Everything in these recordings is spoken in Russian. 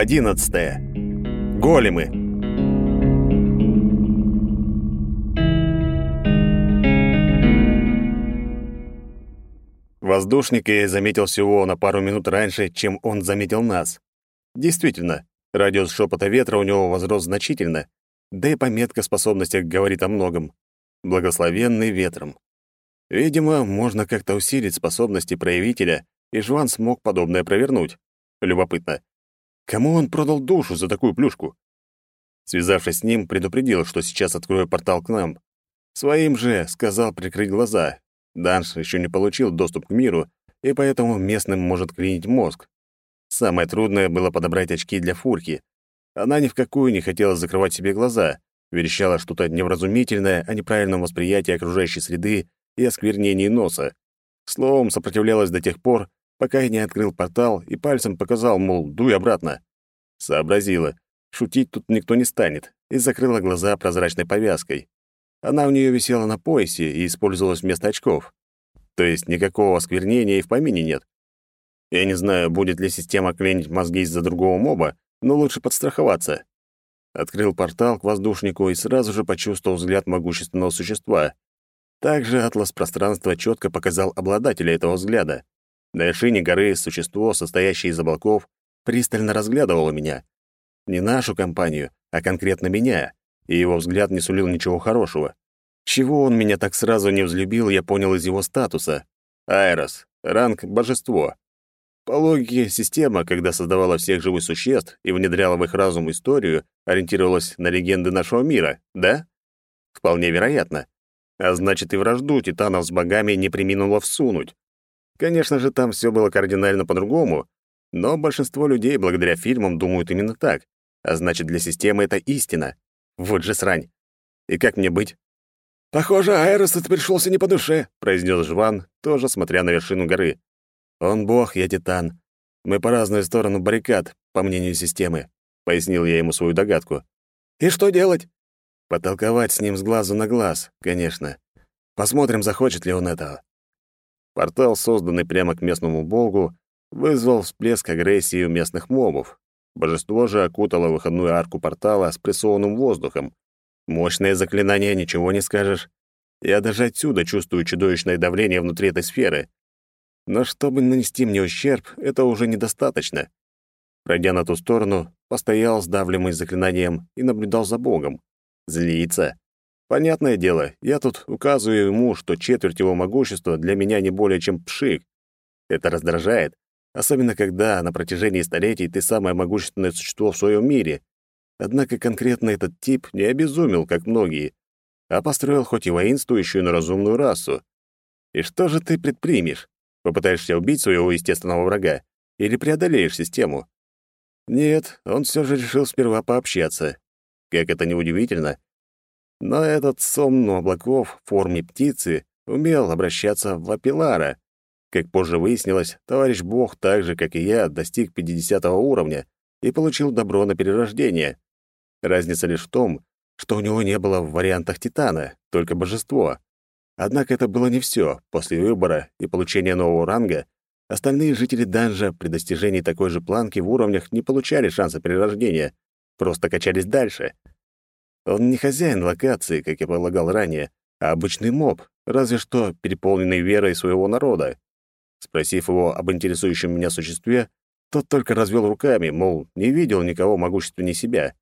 Глава 11. Големы. Воздушника я заметил всего на пару минут раньше, чем он заметил нас. Действительно, радиус шепота ветра у него возрос значительно, да и пометка способностях говорит о многом. Благословенный ветром. Видимо, можно как-то усилить способности проявителя, и Жван смог подобное провернуть. Любопытно. Кому он продал душу за такую плюшку? Связавшись с ним, предупредил, что сейчас открою портал к нам. Своим же сказал прикрыть глаза. Данш еще не получил доступ к миру, и поэтому местным может клинить мозг. Самое трудное было подобрать очки для Фурки. Она ни в какую не хотела закрывать себе глаза, верещала что-то невразумительное о неправильном восприятии окружающей среды и осквернении носа. Словом, сопротивлялась до тех пор, пока я не открыл портал и пальцем показал, мол, дуй обратно. Сообразила. Шутить тут никто не станет, и закрыла глаза прозрачной повязкой. Она у нее висела на поясе и использовалась вместо очков. То есть никакого осквернения и в помине нет. Я не знаю, будет ли система клинить мозги из-за другого моба, но лучше подстраховаться. Открыл портал к воздушнику и сразу же почувствовал взгляд могущественного существа. Также атлас пространства четко показал обладателя этого взгляда. На вершине горы существо, состоящее из облаков, пристально разглядывало меня. Не нашу компанию, а конкретно меня, и его взгляд не сулил ничего хорошего. Чего он меня так сразу не взлюбил, я понял из его статуса. Айрос, ранг божество. По логике, система, когда создавала всех живых существ и внедряла в их разум историю, ориентировалась на легенды нашего мира, да? Вполне вероятно. А значит, и вражду титанов с богами не приминула всунуть. Конечно же, там все было кардинально по-другому, но большинство людей благодаря фильмам думают именно так, а значит, для системы это истина. Вот же срань. И как мне быть? «Похоже, Айрос это пришелся не по душе», — произнес Жван, тоже смотря на вершину горы. «Он бог, я титан. Мы по разную сторону баррикад, по мнению системы», — пояснил я ему свою догадку. «И что делать?» «Потолковать с ним с глазу на глаз, конечно. Посмотрим, захочет ли он этого». Портал, созданный прямо к местному богу, вызвал всплеск агрессии у местных мобов. Божество же окутало выходную арку портала с прессованным воздухом. Мощное заклинание, ничего не скажешь. Я даже отсюда чувствую чудовищное давление внутри этой сферы. Но чтобы нанести мне ущерб, это уже недостаточно. Пройдя на ту сторону, постоял сдавливаемый заклинанием и наблюдал за богом. Злится. Понятное дело, я тут указываю ему, что четверть его могущества для меня не более чем пшик. Это раздражает, особенно когда на протяжении столетий ты самое могущественное существо в своем мире. Однако конкретно этот тип не обезумел, как многие, а построил хоть и воинствующую, но разумную расу. И что же ты предпримешь? Попытаешься убить своего естественного врага или преодолеешь систему? Нет, он все же решил сперва пообщаться. Как это неудивительно, но этот сомну облаков в форме птицы умел обращаться в Апилара. Как позже выяснилось, товарищ Бог, так же, как и я, достиг 50 уровня и получил добро на перерождение. Разница лишь в том, что у него не было в вариантах Титана, только божество. Однако это было не все. После выбора и получения нового ранга остальные жители данжа при достижении такой же планки в уровнях не получали шанса перерождения, просто качались дальше — он не хозяин локации, как я полагал ранее, а обычный моб, разве что переполненный верой своего народа. Спросив его об интересующем меня существе, тот только развел руками, мол, не видел никого могущественнее себя.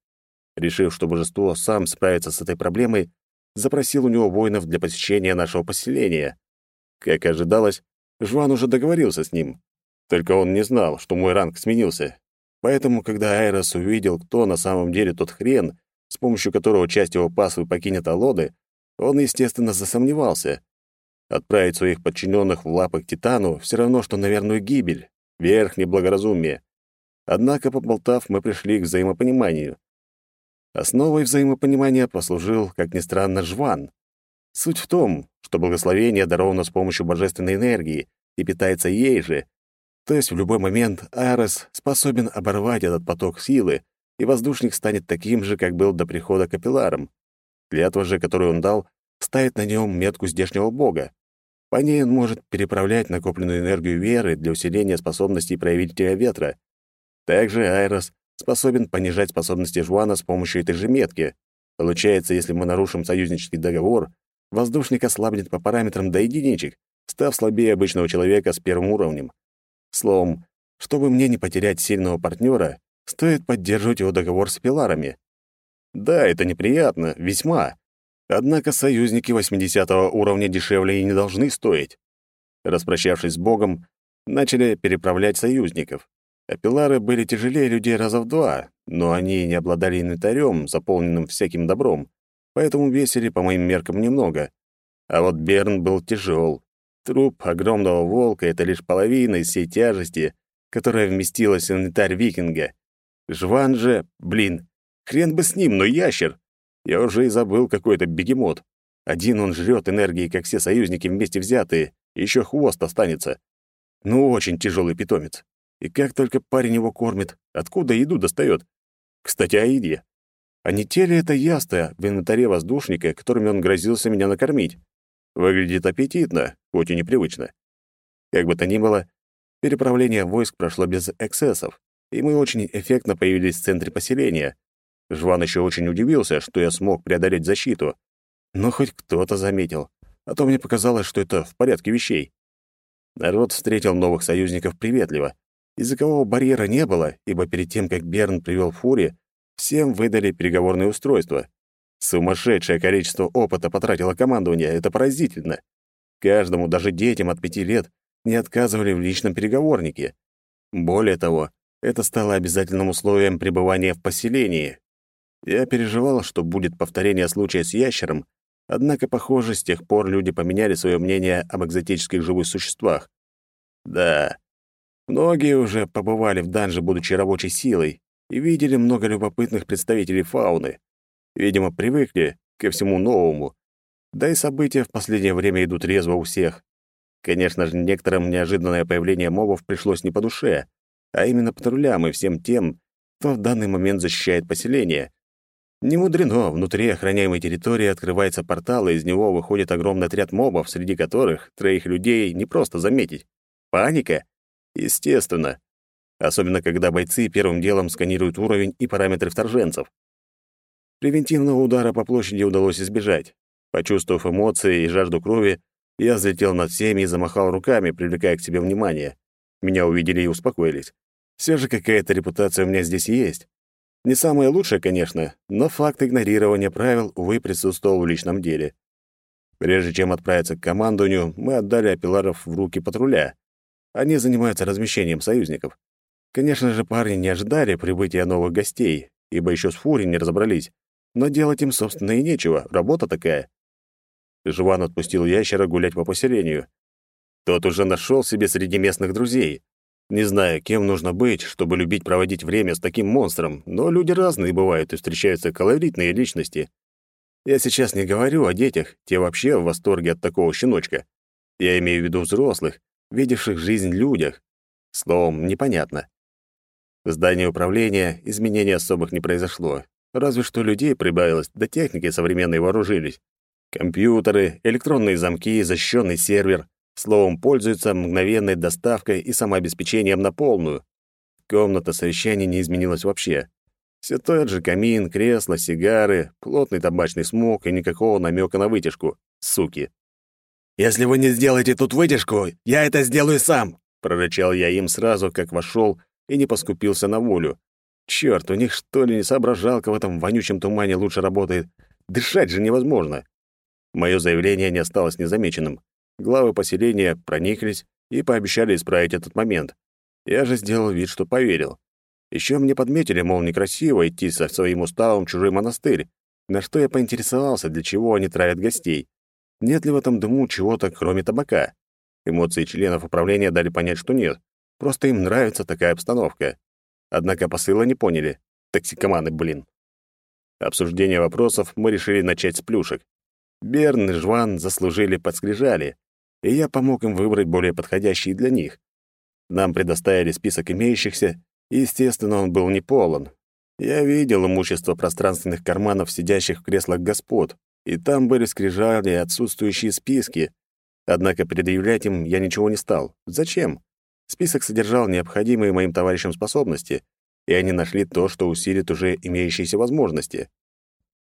Решив, что божество сам справится с этой проблемой, запросил у него воинов для посещения нашего поселения. Как ожидалось, Жван уже договорился с ним. Только он не знал, что мой ранг сменился. Поэтому, когда Айрос увидел, кто на самом деле тот хрен, с помощью которого часть его паствы покинет Алоды, он, естественно, засомневался. Отправить своих подчиненных в лапы к Титану все равно, что на верную гибель, верх неблагоразумия. Однако, поболтав, мы пришли к взаимопониманию. Основой взаимопонимания послужил, как ни странно, Жван. Суть в том, что благословение даровано с помощью божественной энергии и питается ей же. То есть в любой момент Арес способен оборвать этот поток силы, и воздушник станет таким же, как был до прихода капилларом. Клятва же, которую он дал, ставит на нем метку здешнего бога. По ней он может переправлять накопленную энергию веры для усиления способностей проявителя ветра. Также Айрос способен понижать способности Жуана с помощью этой же метки. Получается, если мы нарушим союзнический договор, воздушник ослабнет по параметрам до единичек, став слабее обычного человека с первым уровнем. Словом, чтобы мне не потерять сильного партнера, стоит поддерживать его договор с пиларами. Да, это неприятно, весьма. Однако союзники 80 уровня дешевле и не должны стоить. Распрощавшись с Богом, начали переправлять союзников. А пилары были тяжелее людей раза в два, но они не обладали инвентарем, заполненным всяким добром, поэтому весили, по моим меркам, немного. А вот Берн был тяжел. Труп огромного волка — это лишь половина из всей тяжести, которая вместилась в инвентарь викинга. Жван же, блин, хрен бы с ним, но ящер. Я уже и забыл какой-то бегемот. Один он жрет энергии, как все союзники вместе взятые, еще хвост останется. Ну, очень тяжелый питомец. И как только парень его кормит, откуда еду достает? Кстати, о еде. А не те ли это яста в инвентаре воздушника, которыми он грозился меня накормить? Выглядит аппетитно, хоть и непривычно. Как бы то ни было, переправление войск прошло без эксцессов, и мы очень эффектно появились в центре поселения. Жван еще очень удивился, что я смог преодолеть защиту. Но хоть кто-то заметил, а то мне показалось, что это в порядке вещей. Народ встретил новых союзников приветливо. Языкового барьера не было, ибо перед тем, как Берн привел Фури, всем выдали переговорные устройства. Сумасшедшее количество опыта потратило командование, это поразительно. Каждому, даже детям от пяти лет, не отказывали в личном переговорнике. Более того, это стало обязательным условием пребывания в поселении. Я переживал, что будет повторение случая с ящером, однако, похоже, с тех пор люди поменяли свое мнение об экзотических живых существах. Да, многие уже побывали в данже, будучи рабочей силой, и видели много любопытных представителей фауны. Видимо, привыкли ко всему новому. Да и события в последнее время идут резво у всех. Конечно же, некоторым неожиданное появление мобов пришлось не по душе, а именно патрулям и всем тем, кто в данный момент защищает поселение. Не мудрено, внутри охраняемой территории открывается портал, и из него выходит огромный отряд мобов, среди которых троих людей не просто заметить. Паника? Естественно особенно когда бойцы первым делом сканируют уровень и параметры вторженцев. Превентивного удара по площади удалось избежать. Почувствовав эмоции и жажду крови, я взлетел над всеми и замахал руками, привлекая к себе внимание. Меня увидели и успокоились. Все же какая-то репутация у меня здесь есть. Не самая лучшая, конечно, но факт игнорирования правил, увы, присутствовал в личном деле. Прежде чем отправиться к командованию, мы отдали апелларов в руки патруля. Они занимаются размещением союзников. Конечно же, парни не ожидали прибытия новых гостей, ибо еще с Фури не разобрались. Но делать им, собственно, и нечего, работа такая. Жван отпустил ящера гулять по поселению. Тот уже нашел себе среди местных друзей. Не знаю, кем нужно быть, чтобы любить проводить время с таким монстром, но люди разные бывают и встречаются колоритные личности. Я сейчас не говорю о детях, те вообще в восторге от такого щеночка. Я имею в виду взрослых, видевших жизнь людях. Словом, непонятно. В здании управления изменений особых не произошло. Разве что людей прибавилось, да техники современные вооружились. Компьютеры, электронные замки, защищенный сервер. Словом, пользуются мгновенной доставкой и самообеспечением на полную. Комната совещаний не изменилась вообще. Все тот же камин, кресло, сигары, плотный табачный смог и никакого намека на вытяжку. Суки. «Если вы не сделаете тут вытяжку, я это сделаю сам!» прорычал я им сразу, как вошел и не поскупился на волю. Черт, у них что ли не соображалка в этом вонючем тумане лучше работает? Дышать же невозможно. Мое заявление не осталось незамеченным. Главы поселения прониклись и пообещали исправить этот момент. Я же сделал вид, что поверил. Еще мне подметили, мол, некрасиво идти со своим уставом в чужой монастырь, на что я поинтересовался, для чего они травят гостей. Нет ли в этом дыму чего-то, кроме табака? Эмоции членов управления дали понять, что нет. Просто им нравится такая обстановка. Однако посыла не поняли. Токсикоманы, блин. Обсуждение вопросов мы решили начать с плюшек. Берн и Жван заслужили подскрижали, и я помог им выбрать более подходящие для них. Нам предоставили список имеющихся, и, естественно, он был не полон. Я видел имущество пространственных карманов, сидящих в креслах господ, и там были скрижали отсутствующие списки. Однако предъявлять им я ничего не стал. Зачем? Список содержал необходимые моим товарищам способности, и они нашли то, что усилит уже имеющиеся возможности.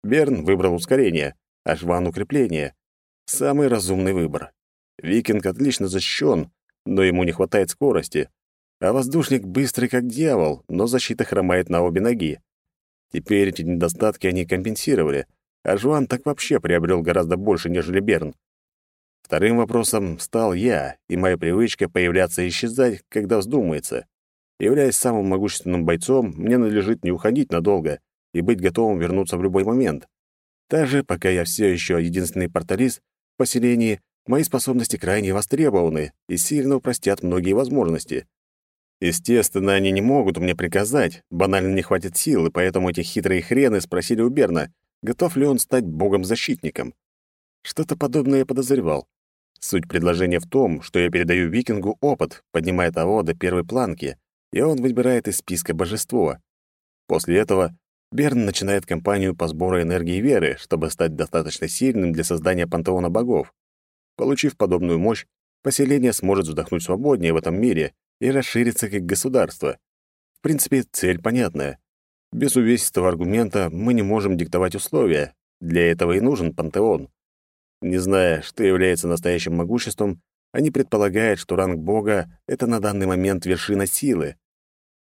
Берн выбрал ускорение, а Жван — укрепление. Самый разумный выбор. Викинг отлично защищен, но ему не хватает скорости, а воздушник быстрый как дьявол, но защита хромает на обе ноги. Теперь эти недостатки они компенсировали, а Жуан так вообще приобрел гораздо больше, нежели Берн. Вторым вопросом стал я и моя привычка появляться и исчезать, когда вздумается. Являясь самым могущественным бойцом, мне надлежит не уходить надолго и быть готовым вернуться в любой момент. Также, пока я все еще единственный порталист в поселении, мои способности крайне востребованы и сильно упростят многие возможности. Естественно, они не могут мне приказать, банально не хватит сил, и поэтому эти хитрые хрены спросили у Берна, готов ли он стать богом-защитником. Что-то подобное я подозревал. Суть предложения в том, что я передаю викингу опыт, поднимая того до первой планки, и он выбирает из списка божество. После этого Берн начинает кампанию по сбору энергии веры, чтобы стать достаточно сильным для создания пантеона богов. Получив подобную мощь, поселение сможет вздохнуть свободнее в этом мире и расшириться как государство. В принципе, цель понятная. Без увесистого аргумента мы не можем диктовать условия. Для этого и нужен пантеон. Не зная, что является настоящим могуществом, они предполагают, что ранг бога — это на данный момент вершина силы.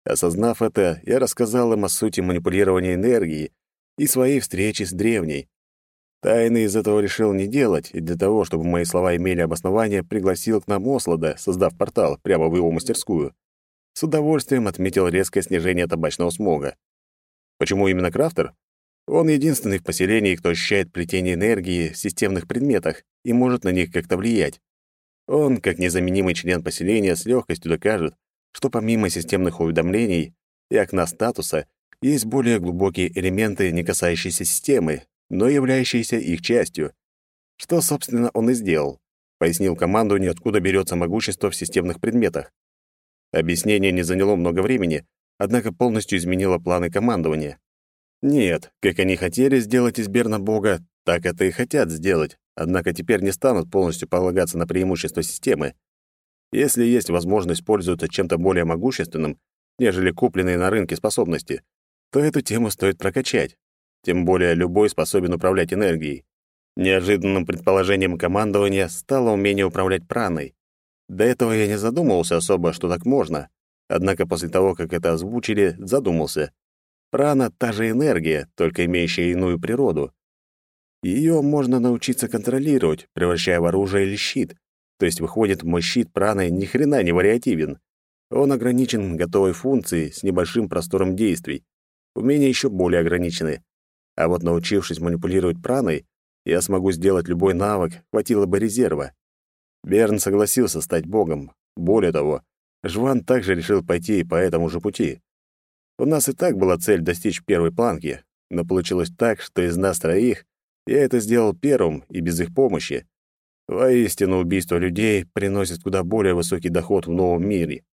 Осознав это, я рассказал им о сути манипулирования энергией и своей встречи с древней. Тайны из этого решил не делать, и для того, чтобы мои слова имели обоснование, пригласил к нам Ослада, создав портал прямо в его мастерскую. С удовольствием отметил резкое снижение табачного смога. Почему именно крафтер? Он единственный в поселении, кто ощущает плетение энергии в системных предметах и может на них как-то влиять. Он, как незаменимый член поселения, с легкостью докажет, что помимо системных уведомлений и окна статуса есть более глубокие элементы, не касающиеся системы, но являющиеся их частью. Что, собственно, он и сделал. Пояснил команду, откуда берется могущество в системных предметах. Объяснение не заняло много времени, однако полностью изменило планы командования. Нет, как они хотели сделать из Берна бога, так это и хотят сделать, однако теперь не станут полностью полагаться на преимущество системы. Если есть возможность пользоваться чем-то более могущественным, нежели купленные на рынке способности, то эту тему стоит прокачать. Тем более любой способен управлять энергией. Неожиданным предположением командования стало умение управлять праной. До этого я не задумывался особо, что так можно. Однако после того, как это озвучили, задумался. Прана — та же энергия, только имеющая иную природу. Ее можно научиться контролировать, превращая в оружие или щит. То есть, выходит, мой щит праной ни хрена не вариативен. Он ограничен готовой функцией с небольшим простором действий. Умения еще более ограничены. А вот научившись манипулировать праной, я смогу сделать любой навык, хватило бы резерва. Берн согласился стать богом. Более того, Жван также решил пойти по этому же пути. У нас и так была цель достичь первой планки, но получилось так, что из нас троих я это сделал первым и без их помощи. Воистину, убийство людей приносит куда более высокий доход в новом мире.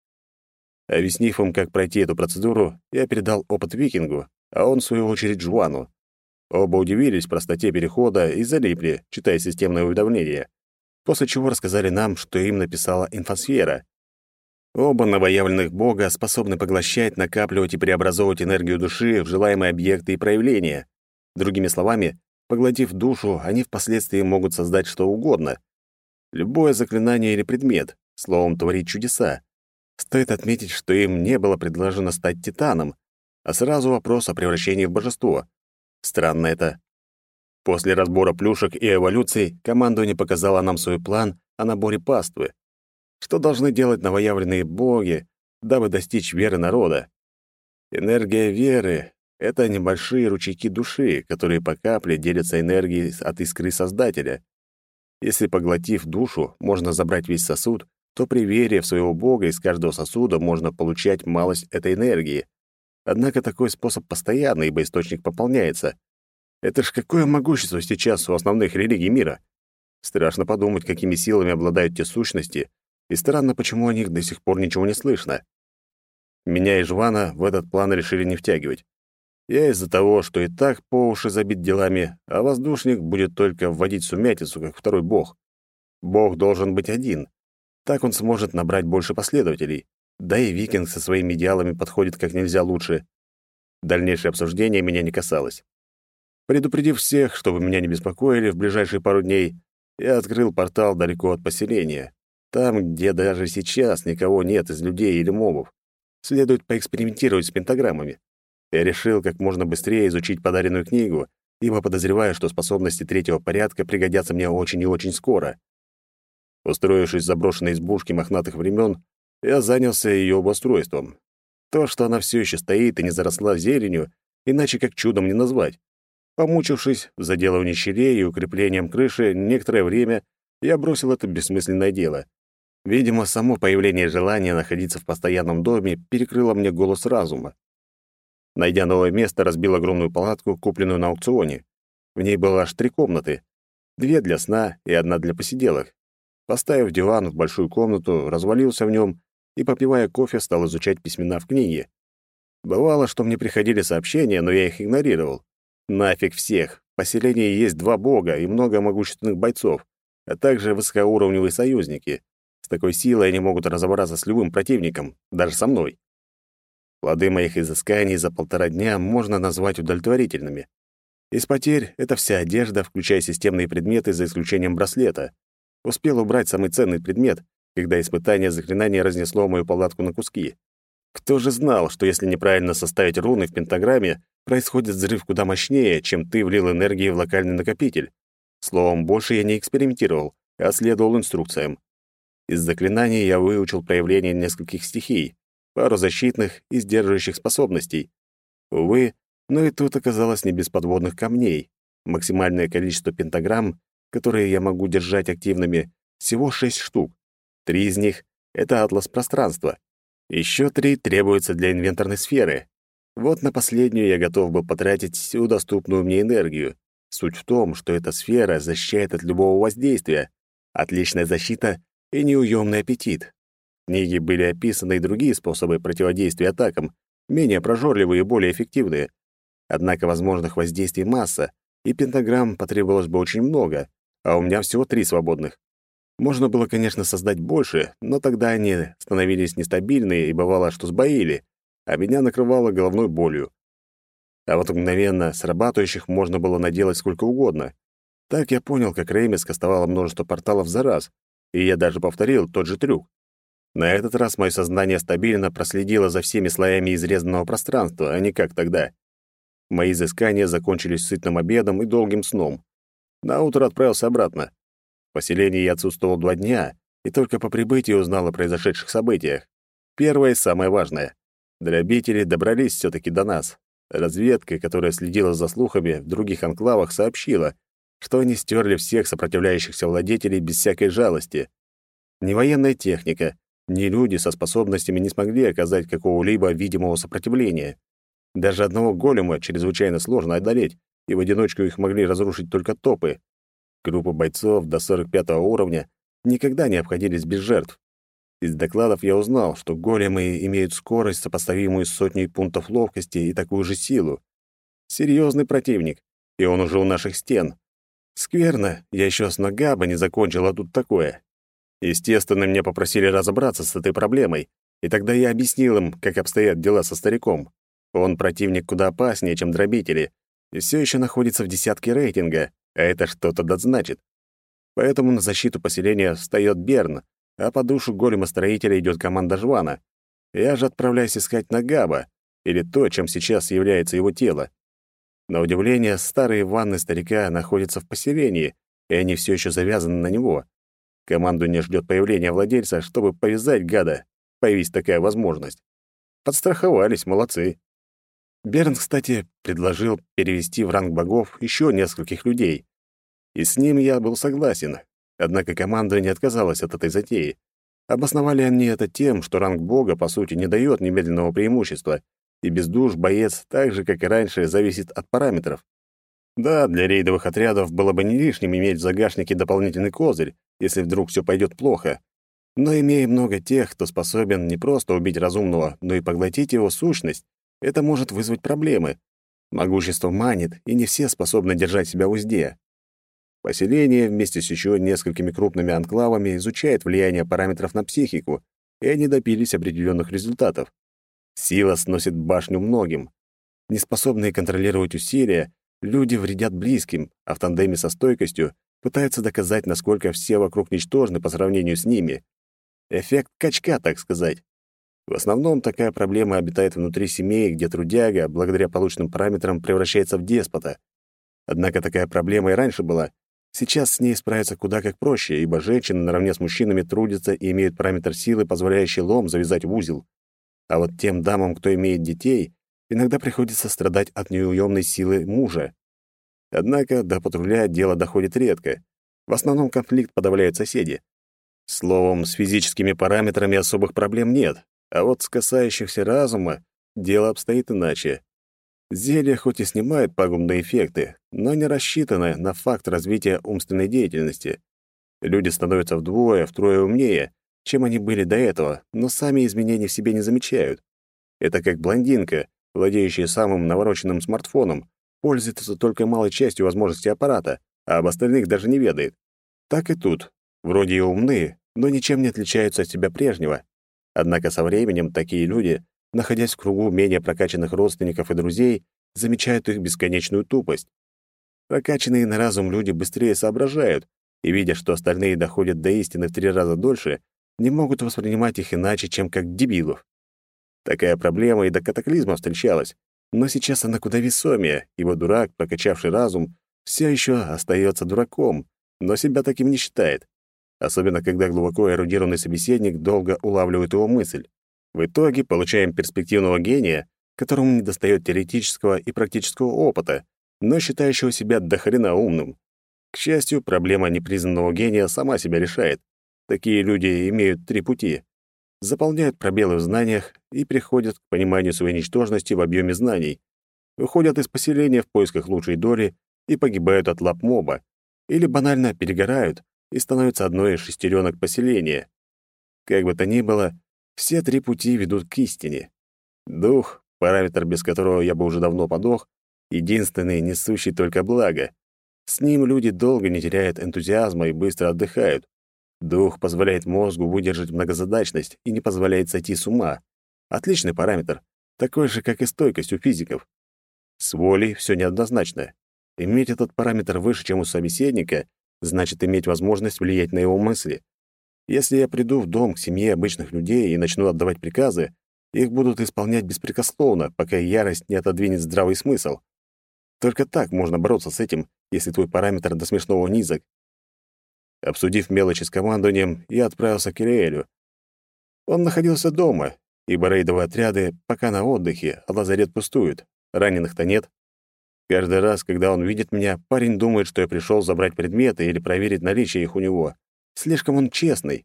Объяснив им, как пройти эту процедуру, я передал опыт викингу, а он, в свою очередь, Жуану. Оба удивились простоте перехода и залипли, читая системное уведомление, после чего рассказали нам, что им написала инфосфера. Оба новоявленных бога способны поглощать, накапливать и преобразовывать энергию души в желаемые объекты и проявления. Другими словами, поглотив душу, они впоследствии могут создать что угодно. Любое заклинание или предмет, словом, творить чудеса. Стоит отметить, что им не было предложено стать титаном, а сразу вопрос о превращении в божество. Странно это. После разбора плюшек и эволюций командование показало нам свой план о наборе паствы что должны делать новоявленные боги, дабы достичь веры народа. Энергия веры — это небольшие ручейки души, которые по капле делятся энергией от искры Создателя. Если, поглотив душу, можно забрать весь сосуд, то при вере в своего бога из каждого сосуда можно получать малость этой энергии. Однако такой способ постоянный, ибо источник пополняется. Это ж какое могущество сейчас у основных религий мира? Страшно подумать, какими силами обладают те сущности, и странно, почему о них до сих пор ничего не слышно. Меня и Жвана в этот план решили не втягивать. Я из-за того, что и так по уши забит делами, а воздушник будет только вводить сумятицу, как второй бог. Бог должен быть один. Так он сможет набрать больше последователей. Да и викинг со своими идеалами подходит как нельзя лучше. Дальнейшее обсуждение меня не касалось. Предупредив всех, чтобы меня не беспокоили в ближайшие пару дней, я открыл портал далеко от поселения. Там, где даже сейчас никого нет из людей или мобов. Следует поэкспериментировать с пентаграммами. Я решил как можно быстрее изучить подаренную книгу, ибо подозреваю, что способности третьего порядка пригодятся мне очень и очень скоро. Устроившись в заброшенной избушке мохнатых времен, я занялся ее обустройством. То, что она все еще стоит и не заросла зеленью, иначе как чудом не назвать. Помучившись заделыванием щелей и укреплением крыши некоторое время, я бросил это бессмысленное дело. Видимо, само появление желания находиться в постоянном доме перекрыло мне голос разума. Найдя новое место, разбил огромную палатку, купленную на аукционе. В ней было аж три комнаты. Две для сна и одна для посиделок. Поставив диван в большую комнату, развалился в нем и, попивая кофе, стал изучать письмена в книге. Бывало, что мне приходили сообщения, но я их игнорировал. Нафиг всех. В поселении есть два бога и много могущественных бойцов, а также высокоуровневые союзники. С такой силой они могут разобраться с любым противником, даже со мной. Плоды моих изысканий за полтора дня можно назвать удовлетворительными. Из потерь — это вся одежда, включая системные предметы, за исключением браслета. Успел убрать самый ценный предмет, когда испытание заклинания разнесло мою палатку на куски. Кто же знал, что если неправильно составить руны в пентаграмме, происходит взрыв куда мощнее, чем ты влил энергии в локальный накопитель? Словом, больше я не экспериментировал, а следовал инструкциям. Из заклинаний я выучил проявление нескольких стихий, пару защитных и сдерживающих способностей. Увы, но и тут оказалось не без подводных камней. Максимальное количество пентаграмм, которые я могу держать активными, всего шесть штук. Три из них — это атлас пространства, еще три требуются для инвентарной сферы. Вот на последнюю я готов был потратить всю доступную мне энергию. Суть в том, что эта сфера защищает от любого воздействия. Отличная защита и неуемный аппетит. В книге были описаны и другие способы противодействия атакам, менее прожорливые и более эффективные. Однако возможных воздействий масса, и пентаграмм потребовалось бы очень много, а у меня всего три свободных. Можно было, конечно, создать больше, но тогда они становились нестабильные и бывало, что сбоили, а меня накрывало головной болью. А вот мгновенно срабатывающих можно было наделать сколько угодно. Так я понял, как Реймис кастовала множество порталов за раз, и я даже повторил тот же трюк. На этот раз мое сознание стабильно проследило за всеми слоями изрезанного пространства, а не как тогда. Мои изыскания закончились сытным обедом и долгим сном. Наутро отправился обратно. В поселении я отсутствовал два дня, и только по прибытии узнал о произошедших событиях. Первое и самое важное. Дробители добрались все таки до нас. Разведка, которая следила за слухами в других анклавах, сообщила, что они стерли всех сопротивляющихся владетелей без всякой жалости. Ни военная техника, ни люди со способностями не смогли оказать какого-либо видимого сопротивления. Даже одного голема чрезвычайно сложно одолеть, и в одиночку их могли разрушить только топы. Группы бойцов до 45 уровня никогда не обходились без жертв. Из докладов я узнал, что големы имеют скорость, сопоставимую с сотней пунктов ловкости и такую же силу. Серьезный противник, и он уже у наших стен. Скверно, я еще с Нагаба не закончил, а тут такое. Естественно, меня попросили разобраться с этой проблемой, и тогда я объяснил им, как обстоят дела со стариком. Он противник куда опаснее, чем дробители, и все еще находится в десятке рейтинга, а это что-то да значит. Поэтому на защиту поселения встает Берн, а по душу голема-строителя идет команда Жвана. Я же отправляюсь искать Нагаба, или то, чем сейчас является его тело. На удивление, старые ванны старика находятся в поселении, и они все еще завязаны на него. Команду не ждет появления владельца, чтобы повязать гада. Появись такая возможность. Подстраховались, молодцы. Берн, кстати, предложил перевести в ранг богов еще нескольких людей. И с ним я был согласен. Однако команда не отказалась от этой затеи. Обосновали они это тем, что ранг бога, по сути, не дает немедленного преимущества, и без душ боец, так же, как и раньше, зависит от параметров. Да, для рейдовых отрядов было бы не лишним иметь в загашнике дополнительный козырь, если вдруг все пойдет плохо. Но имея много тех, кто способен не просто убить разумного, но и поглотить его сущность, это может вызвать проблемы. Могущество манит, и не все способны держать себя в узде. Поселение вместе с еще несколькими крупными анклавами изучает влияние параметров на психику, и они добились определенных результатов. Сила сносит башню многим. Неспособные контролировать усилия, люди вредят близким, а в тандеме со стойкостью пытаются доказать, насколько все вокруг ничтожны по сравнению с ними. Эффект качка, так сказать. В основном такая проблема обитает внутри семей, где трудяга, благодаря полученным параметрам, превращается в деспота. Однако такая проблема и раньше была. Сейчас с ней справиться куда как проще, ибо женщины наравне с мужчинами трудятся и имеют параметр силы, позволяющий лом завязать в узел. А вот тем дамам, кто имеет детей, иногда приходится страдать от неуемной силы мужа. Однако до патруля дело доходит редко. В основном конфликт подавляют соседи. Словом, с физическими параметрами особых проблем нет, а вот с касающихся разума дело обстоит иначе. Зелье хоть и снимает пагубные эффекты, но не рассчитано на факт развития умственной деятельности. Люди становятся вдвое, втрое умнее, чем они были до этого, но сами изменений в себе не замечают. Это как блондинка, владеющая самым навороченным смартфоном, пользуется только малой частью возможностей аппарата, а об остальных даже не ведает. Так и тут. Вроде и умны, но ничем не отличаются от себя прежнего. Однако со временем такие люди, находясь в кругу менее прокачанных родственников и друзей, замечают их бесконечную тупость. Прокачанные на разум люди быстрее соображают и, видя, что остальные доходят до истины в три раза дольше, не могут воспринимать их иначе, чем как дебилов. Такая проблема и до катаклизма встречалась, но сейчас она куда весомее, ибо дурак, прокачавший разум, все еще остается дураком, но себя таким не считает особенно когда глубоко эрудированный собеседник долго улавливает его мысль. В итоге получаем перспективного гения, которому недостает теоретического и практического опыта, но считающего себя дохрена умным. К счастью, проблема непризнанного гения сама себя решает. Такие люди имеют три пути. Заполняют пробелы в знаниях и приходят к пониманию своей ничтожности в объеме знаний. Выходят из поселения в поисках лучшей доли и погибают от лап моба. Или банально перегорают, и становится одной из шестеренок поселения. Как бы то ни было, все три пути ведут к истине. Дух, параметр, без которого я бы уже давно подох, единственный, несущий только благо. С ним люди долго не теряют энтузиазма и быстро отдыхают. Дух позволяет мозгу выдержать многозадачность и не позволяет сойти с ума. Отличный параметр, такой же, как и стойкость у физиков. С волей все неоднозначно. Иметь этот параметр выше, чем у собеседника, значит иметь возможность влиять на его мысли. Если я приду в дом к семье обычных людей и начну отдавать приказы, их будут исполнять беспрекословно, пока ярость не отодвинет здравый смысл. Только так можно бороться с этим, если твой параметр до смешного низок. Обсудив мелочи с командованием, я отправился к Ириэлю. Он находился дома, ибо рейдовые отряды пока на отдыхе, а лазарет пустует. Раненых-то нет. Каждый раз, когда он видит меня, парень думает, что я пришел забрать предметы или проверить наличие их у него. Слишком он честный.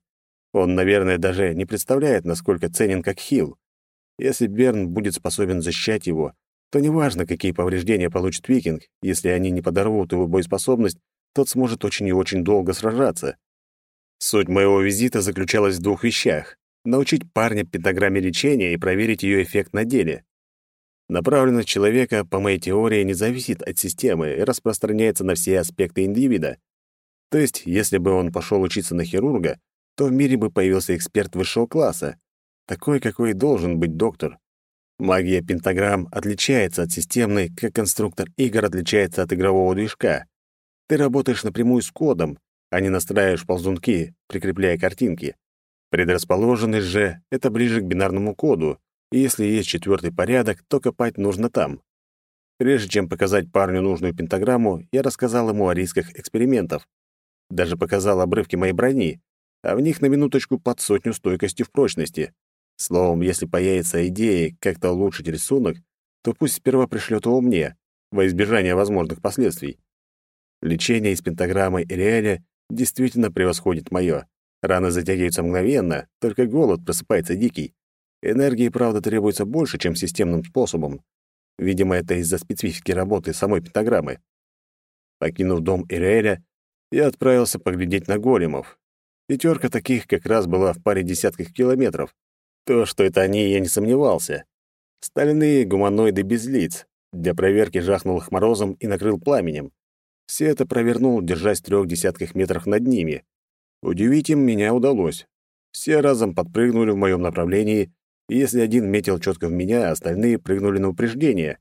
Он, наверное, даже не представляет, насколько ценен как хил. Если Берн будет способен защищать его, то неважно, какие повреждения получит викинг, если они не подорвут его боеспособность, тот сможет очень и очень долго сражаться. Суть моего визита заключалась в двух вещах. Научить парня пентаграмме лечения и проверить ее эффект на деле. Направленность человека, по моей теории, не зависит от системы и распространяется на все аспекты индивида. То есть, если бы он пошел учиться на хирурга, то в мире бы появился эксперт высшего класса, такой, какой должен быть доктор. Магия пентаграмм отличается от системной, как конструктор игр отличается от игрового движка. Ты работаешь напрямую с кодом, а не настраиваешь ползунки, прикрепляя картинки. Предрасположенность же — это ближе к бинарному коду, и если есть четвертый порядок, то копать нужно там. Прежде чем показать парню нужную пентаграмму, я рассказал ему о рисках экспериментов. Даже показал обрывки моей брони, а в них на минуточку под сотню стойкости в прочности. Словом, если появится идея как-то улучшить рисунок, то пусть сперва пришлет его мне, во избежание возможных последствий. Лечение из пентаграммы Ириэля действительно превосходит мое. Раны затягиваются мгновенно, только голод просыпается дикий. Энергии, правда, требуется больше, чем системным способом. Видимо, это из-за специфики работы самой пентаграммы. Покинув дом Иреэля, я отправился поглядеть на големов. Пятерка таких как раз была в паре десятков километров. То, что это они, я не сомневался. Стальные гуманоиды без лиц. Для проверки жахнул их морозом и накрыл пламенем. Все это провернул, держась в трех десятках метрах над ними. Удивить им меня удалось. Все разом подпрыгнули в моем направлении, если один метил четко в меня, остальные прыгнули на упреждение.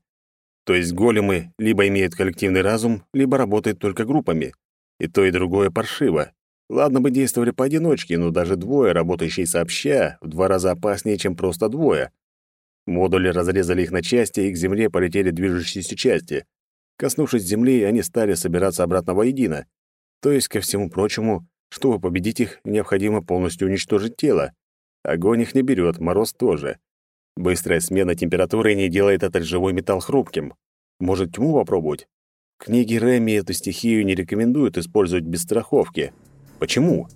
То есть големы либо имеют коллективный разум, либо работают только группами. И то, и другое паршиво. Ладно бы действовали поодиночке, но даже двое, работающие сообща, в два раза опаснее, чем просто двое. Модули разрезали их на части, и к земле полетели движущиеся части. Коснувшись земли, они стали собираться обратно воедино. То есть, ко всему прочему, чтобы победить их, необходимо полностью уничтожить тело. Огонь их не берет, мороз тоже. Быстрая смена температуры не делает этот живой металл хрупким. Может, тьму попробовать? В книге Рэмми эту стихию не рекомендуют использовать без страховки. Почему?